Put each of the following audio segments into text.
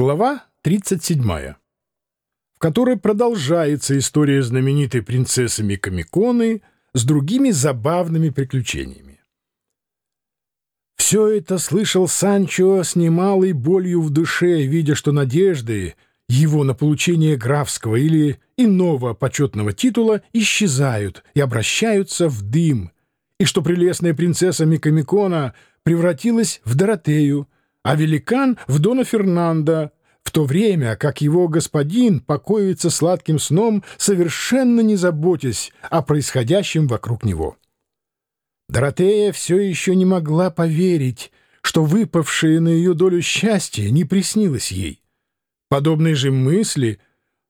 Глава 37, в которой продолжается история знаменитой принцессы Микамиконы с другими забавными приключениями. Все это слышал Санчо с немалой болью в душе, видя, что надежды его на получение графского или иного почетного титула исчезают и обращаются в дым, и что прелестная принцесса Микамикона превратилась в Доротею, а великан — в Дона Фернандо, в то время как его господин покоится сладким сном, совершенно не заботясь о происходящем вокруг него. Доротея все еще не могла поверить, что выпавшее на ее долю счастье не приснилось ей. Подобные же мысли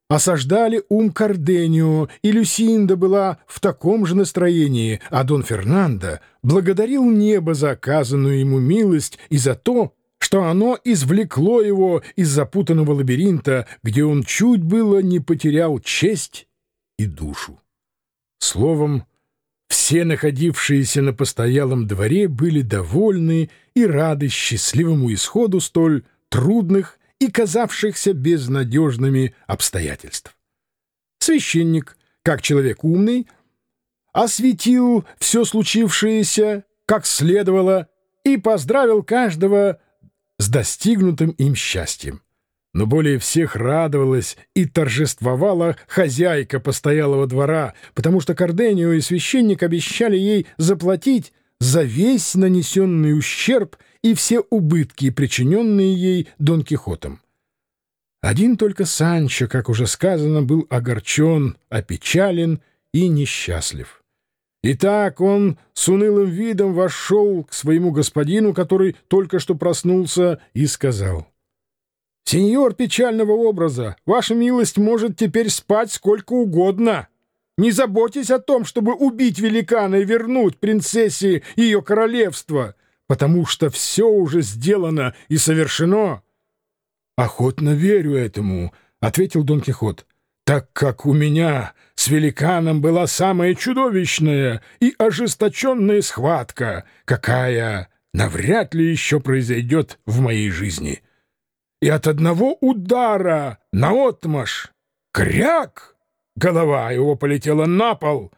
осаждали ум Карденио, и Люсинда была в таком же настроении, а Дон Фернандо благодарил небо за оказанную ему милость и за то, что оно извлекло его из запутанного лабиринта, где он чуть было не потерял честь и душу. Словом, все находившиеся на постоялом дворе были довольны и рады счастливому исходу столь трудных и казавшихся безнадежными обстоятельств. Священник, как человек умный, осветил все случившееся, как следовало, и поздравил каждого с достигнутым им счастьем. Но более всех радовалась и торжествовала хозяйка постоялого двора, потому что Карденио и священник обещали ей заплатить за весь нанесенный ущерб и все убытки, причиненные ей Дон Кихотом. Один только Санчо, как уже сказано, был огорчен, опечален и несчастлив. Итак, он с унылым видом вошел к своему господину, который только что проснулся, и сказал. — Сеньор печального образа, ваша милость может теперь спать сколько угодно. Не заботьтесь о том, чтобы убить великана и вернуть принцессе ее королевство, потому что все уже сделано и совершено. — Охотно верю этому, — ответил Дон Кихот так как у меня с великаном была самая чудовищная и ожесточенная схватка, какая навряд ли еще произойдет в моей жизни. И от одного удара наотмашь кряк, голова его полетела на пол,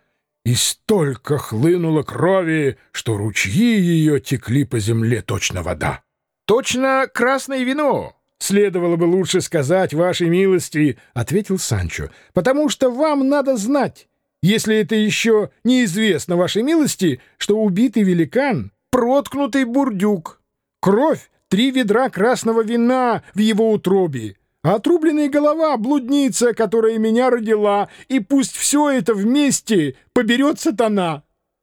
и столько хлынуло крови, что ручьи ее текли по земле точно вода. — Точно красное вино! Следовало бы лучше сказать вашей милости, — ответил Санчо, — потому что вам надо знать, если это еще неизвестно вашей милости, что убитый великан — проткнутый бурдюк, кровь — три ведра красного вина в его утробе, а отрубленная голова — блудница, которая меня родила, и пусть все это вместе поберет сатана.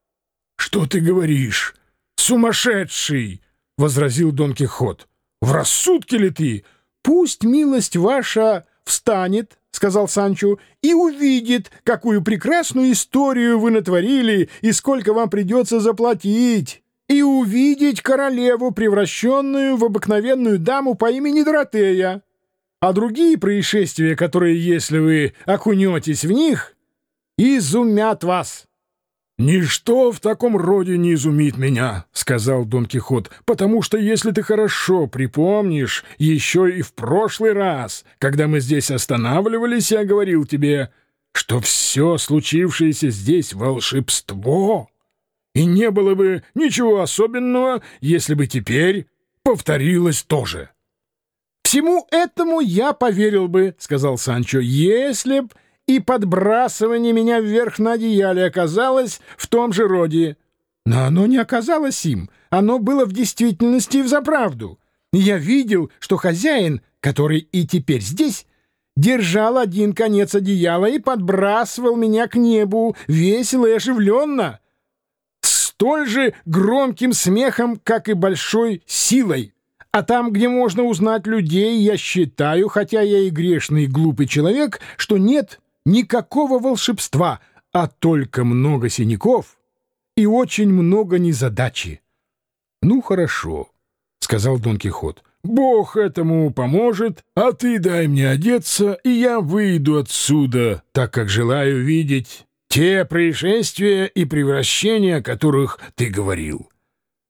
— Что ты говоришь, сумасшедший? — возразил Дон Кихот. В рассудке ли ты? Пусть милость ваша встанет, — сказал Санчо, — и увидит, какую прекрасную историю вы натворили и сколько вам придется заплатить, и увидеть королеву, превращенную в обыкновенную даму по имени Доротея. А другие происшествия, которые, если вы окунетесь в них, изумят вас. «Ничто в таком роде не изумит меня», — сказал Дон Кихот, «потому что, если ты хорошо припомнишь, еще и в прошлый раз, когда мы здесь останавливались, я говорил тебе, что все случившееся здесь — волшебство, и не было бы ничего особенного, если бы теперь повторилось тоже». «Всему этому я поверил бы», — сказал Санчо, — «если б...» и подбрасывание меня вверх на одеяле оказалось в том же роде. Но оно не оказалось им, оно было в действительности и взаправду. Я видел, что хозяин, который и теперь здесь, держал один конец одеяла и подбрасывал меня к небу весело и оживленно, столь же громким смехом, как и большой силой. А там, где можно узнать людей, я считаю, хотя я и грешный и глупый человек, что нет никакого волшебства, а только много синяков и очень много незадачи. — Ну, хорошо, — сказал Дон Кихот. — Бог этому поможет, а ты дай мне одеться, и я выйду отсюда, так как желаю видеть те происшествия и превращения, о которых ты говорил.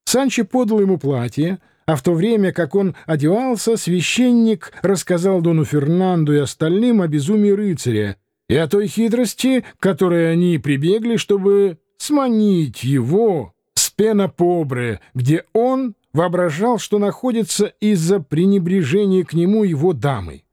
Санчо подал ему платье, А в то время, как он одевался, священник рассказал Дону Фернанду и остальным о безумии рыцаря и о той хитрости, которой они прибегли, чтобы сманить его с пенопобре, где он воображал, что находится из-за пренебрежения к нему его дамой.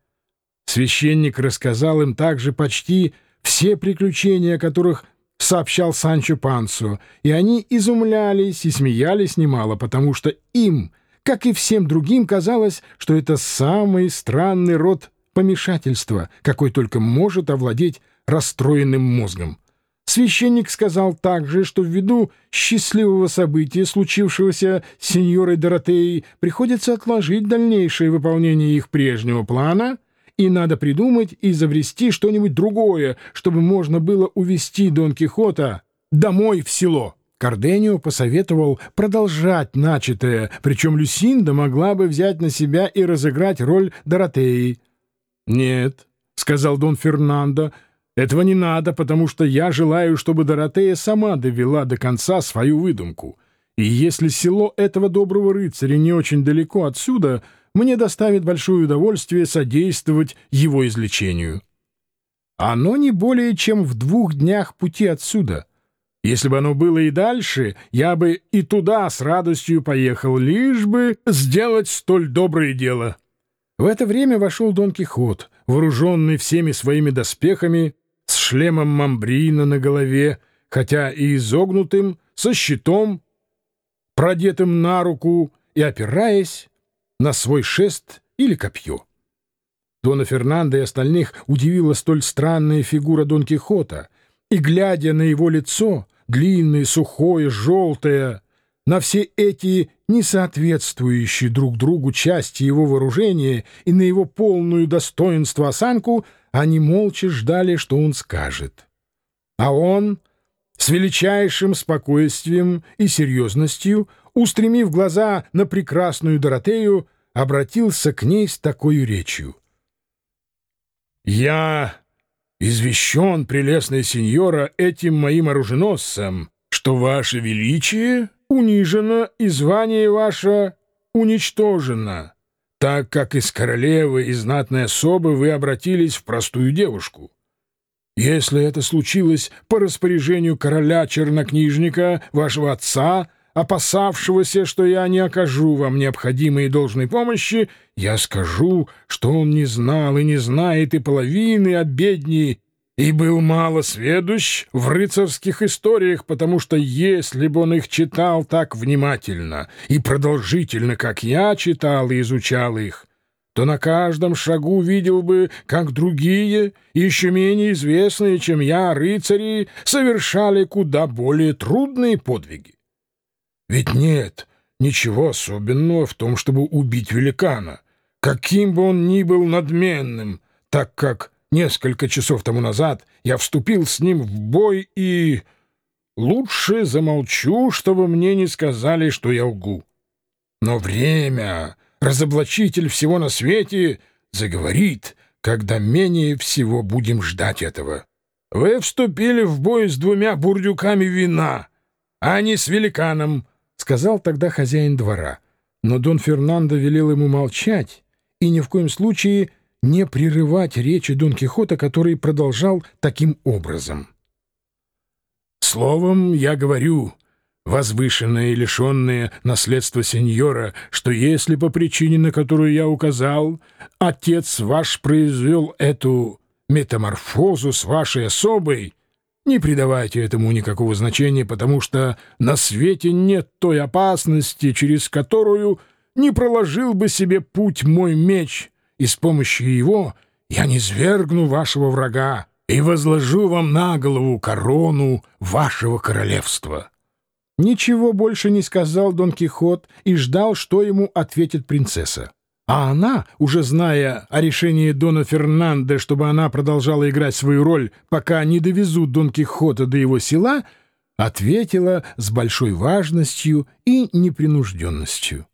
Священник рассказал им также почти все приключения, о которых сообщал Санчо Пансо, и они изумлялись и смеялись немало, потому что им — как и всем другим, казалось, что это самый странный род помешательства, какой только может овладеть расстроенным мозгом. Священник сказал также, что ввиду счастливого события, случившегося с сеньорой Доротеей, приходится отложить дальнейшее выполнение их прежнего плана, и надо придумать и изобрести что-нибудь другое, чтобы можно было увести Дон Кихота домой в село. Карденио посоветовал продолжать начатое, причем Люсинда могла бы взять на себя и разыграть роль Доротеи. «Нет», — сказал Дон Фернандо, — «этого не надо, потому что я желаю, чтобы Доротея сама довела до конца свою выдумку. И если село этого доброго рыцаря не очень далеко отсюда, мне доставит большое удовольствие содействовать его излечению». «Оно не более чем в двух днях пути отсюда». Если бы оно было и дальше, я бы и туда с радостью поехал, лишь бы сделать столь доброе дело. В это время вошел Дон Кихот, вооруженный всеми своими доспехами, с шлемом мамбрина на голове, хотя и изогнутым, со щитом, продетым на руку и опираясь на свой шест или копье. Дона Фернандо и остальных удивила столь странная фигура Дон Кихота, и, глядя на его лицо, длинное, сухое, желтое, на все эти несоответствующие друг другу части его вооружения и на его полную достоинство осанку, они молча ждали, что он скажет. А он, с величайшим спокойствием и серьезностью, устремив глаза на прекрасную Доротею, обратился к ней с такой речью. «Я извещен, прелестная сеньора, этим моим оруженосцем, что ваше величие унижено и звание ваше уничтожено, так как из королевы и знатной особы вы обратились в простую девушку. Если это случилось по распоряжению короля-чернокнижника, вашего отца, опасавшегося, что я не окажу вам необходимой и должной помощи, я скажу, что он не знал и не знает и половины обедни, и был мало сведущ в рыцарских историях, потому что если бы он их читал так внимательно и продолжительно, как я читал и изучал их, то на каждом шагу видел бы, как другие, еще менее известные, чем я, рыцари, совершали куда более трудные подвиги. Ведь нет ничего особенного в том, чтобы убить великана, каким бы он ни был надменным, так как несколько часов тому назад я вступил с ним в бой и... Лучше замолчу, чтобы мне не сказали, что я лгу. Но время, разоблачитель всего на свете, заговорит, когда менее всего будем ждать этого. Вы вступили в бой с двумя бурдюками вина, а не с великаном, — сказал тогда хозяин двора. Но Дон Фернандо велел ему молчать и ни в коем случае не прерывать речи Дон Кихота, который продолжал таким образом. «Словом, я говорю, возвышенное и лишенное наследства сеньора, что если по причине, на которую я указал, отец ваш произвел эту метаморфозу с вашей особой, не придавайте этому никакого значения, потому что на свете нет той опасности, через которую не проложил бы себе путь мой меч, и с помощью его я не свергну вашего врага и возложу вам на голову корону вашего королевства». Ничего больше не сказал Дон Кихот и ждал, что ему ответит принцесса. А она, уже зная о решении Дона Фернандо, чтобы она продолжала играть свою роль, пока не довезут Дон Кихота до его села, ответила с большой важностью и непринужденностью.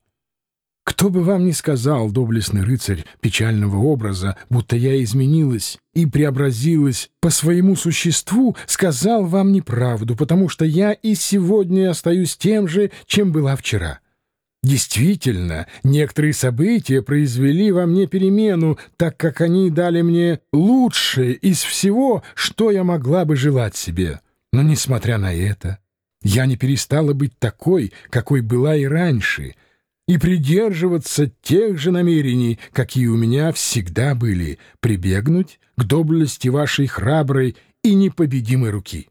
«Кто бы вам ни сказал, доблестный рыцарь печального образа, будто я изменилась и преобразилась по своему существу, сказал вам неправду, потому что я и сегодня остаюсь тем же, чем была вчера». Действительно, некоторые события произвели во мне перемену, так как они дали мне лучшее из всего, что я могла бы желать себе. Но, несмотря на это, я не перестала быть такой, какой была и раньше, и придерживаться тех же намерений, какие у меня всегда были, прибегнуть к доблести вашей храброй и непобедимой руки.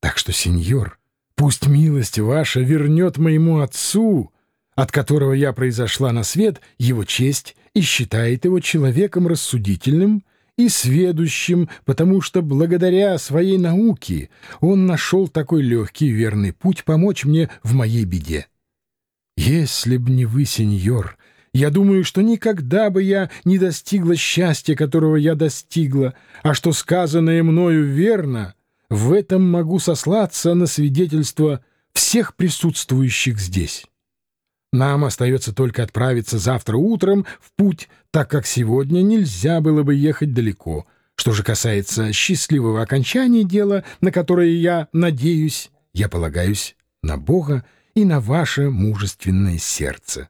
Так что, сеньор, пусть милость ваша вернет моему отцу от которого я произошла на свет, его честь и считает его человеком рассудительным и сведущим, потому что благодаря своей науке он нашел такой легкий и верный путь помочь мне в моей беде. Если б не вы, сеньор, я думаю, что никогда бы я не достигла счастья, которого я достигла, а что сказанное мною верно, в этом могу сослаться на свидетельство всех присутствующих здесь. Нам остается только отправиться завтра утром в путь, так как сегодня нельзя было бы ехать далеко. Что же касается счастливого окончания дела, на которое я надеюсь, я полагаюсь на Бога и на ваше мужественное сердце.